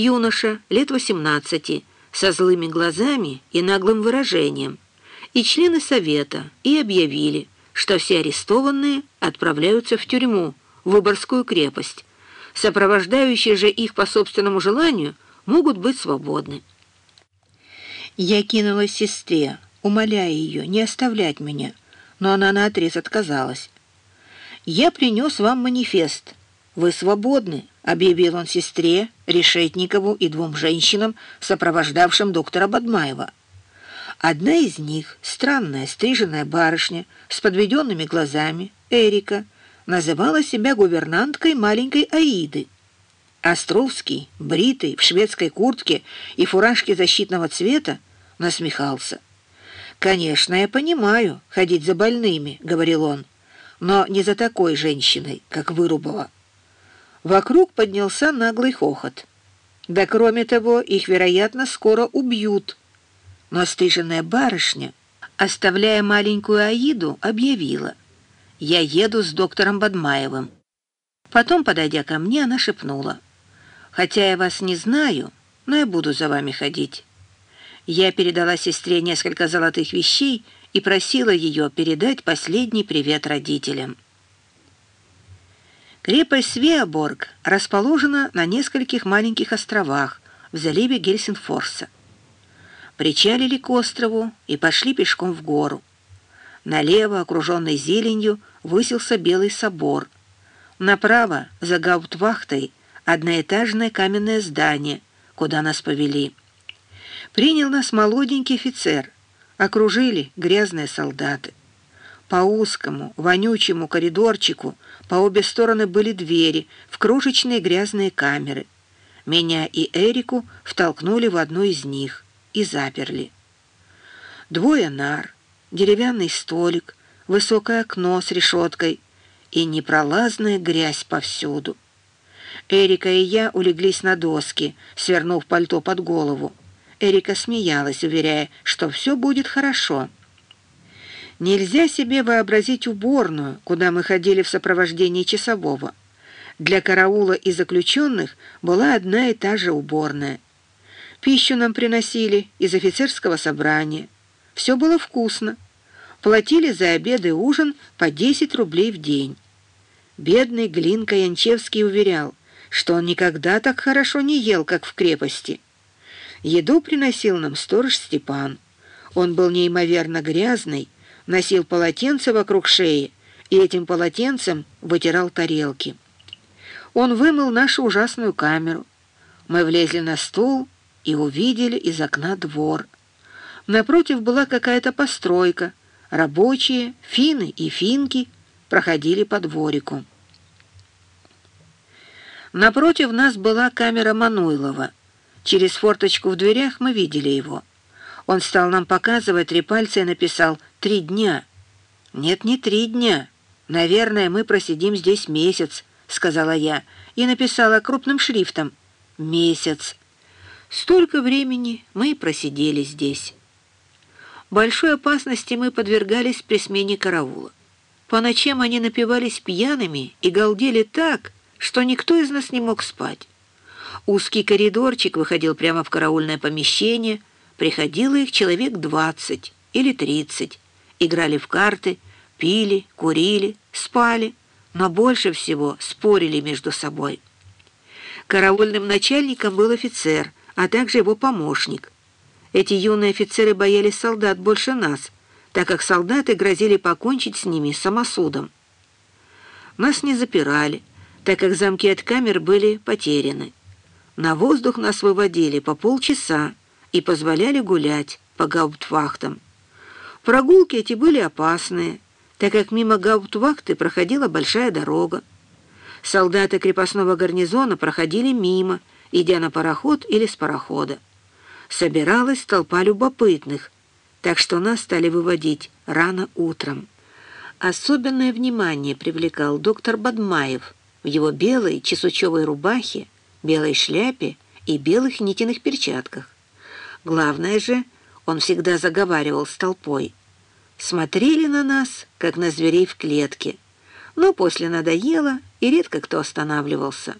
юноша лет 18, со злыми глазами и наглым выражением, и члены совета, и объявили, что все арестованные отправляются в тюрьму, в Выборгскую крепость. Сопровождающие же их по собственному желанию могут быть свободны. Я кинулась сестре, умоляя ее не оставлять меня, но она наотрез отказалась. «Я принес вам манифест. Вы свободны», — объявил он сестре, Решетникову и двум женщинам, сопровождавшим доктора Бадмаева. Одна из них, странная стриженная барышня с подведенными глазами, Эрика, называла себя гувернанткой маленькой Аиды. Островский, бритый, в шведской куртке и фуражке защитного цвета, насмехался. «Конечно, я понимаю, ходить за больными», — говорил он, «но не за такой женщиной, как Вырубова». Вокруг поднялся наглый хохот. Да кроме того, их, вероятно, скоро убьют. Но стриженная барышня, оставляя маленькую Аиду, объявила. «Я еду с доктором Бадмаевым». Потом, подойдя ко мне, она шепнула. «Хотя я вас не знаю, но я буду за вами ходить». Я передала сестре несколько золотых вещей и просила ее передать последний привет родителям. Крепость Свеоборг расположена на нескольких маленьких островах в заливе Гельсинфорса. Причалили к острову и пошли пешком в гору. Налево, окруженный зеленью, высился Белый собор. Направо, за гауптвахтой, одноэтажное каменное здание, куда нас повели. Принял нас молоденький офицер. Окружили грязные солдаты. По узкому, вонючему коридорчику по обе стороны были двери в крошечные грязные камеры. Меня и Эрику втолкнули в одну из них и заперли. Двое нар, деревянный столик, высокое окно с решеткой и непролазная грязь повсюду. Эрика и я улеглись на доски, свернув пальто под голову. Эрика смеялась, уверяя, что все будет хорошо. Нельзя себе вообразить уборную, куда мы ходили в сопровождении часового. Для караула и заключенных была одна и та же уборная. Пищу нам приносили из офицерского собрания. Все было вкусно. Платили за обед и ужин по 10 рублей в день. Бедный Глинка Янчевский уверял, что он никогда так хорошо не ел, как в крепости. Еду приносил нам сторож Степан. Он был неимоверно грязный, носил полотенце вокруг шеи и этим полотенцем вытирал тарелки. Он вымыл нашу ужасную камеру. Мы влезли на стул и увидели из окна двор. Напротив была какая-то постройка. Рабочие, финны и финки проходили по дворику. Напротив нас была камера Мануйлова — Через форточку в дверях мы видели его. Он стал нам показывать три пальца и написал «три дня». «Нет, не три дня. Наверное, мы просидим здесь месяц», — сказала я, и написала крупным шрифтом «месяц». Столько времени мы просидели здесь. Большой опасности мы подвергались при смене караула. По ночам они напивались пьяными и галдели так, что никто из нас не мог спать. Узкий коридорчик выходил прямо в караульное помещение. Приходило их человек двадцать или тридцать. Играли в карты, пили, курили, спали, но больше всего спорили между собой. Караульным начальником был офицер, а также его помощник. Эти юные офицеры боялись солдат больше нас, так как солдаты грозили покончить с ними самосудом. Нас не запирали, так как замки от камер были потеряны. На воздух нас выводили по полчаса и позволяли гулять по гауптвахтам. Прогулки эти были опасные, так как мимо гауптвахты проходила большая дорога. Солдаты крепостного гарнизона проходили мимо, идя на пароход или с парохода. Собиралась толпа любопытных, так что нас стали выводить рано утром. Особенное внимание привлекал доктор Бадмаев в его белой чесучевой рубахе, белой шляпе и белых нитиных перчатках. Главное же, он всегда заговаривал с толпой. Смотрели на нас, как на зверей в клетке, но после надоело, и редко кто останавливался.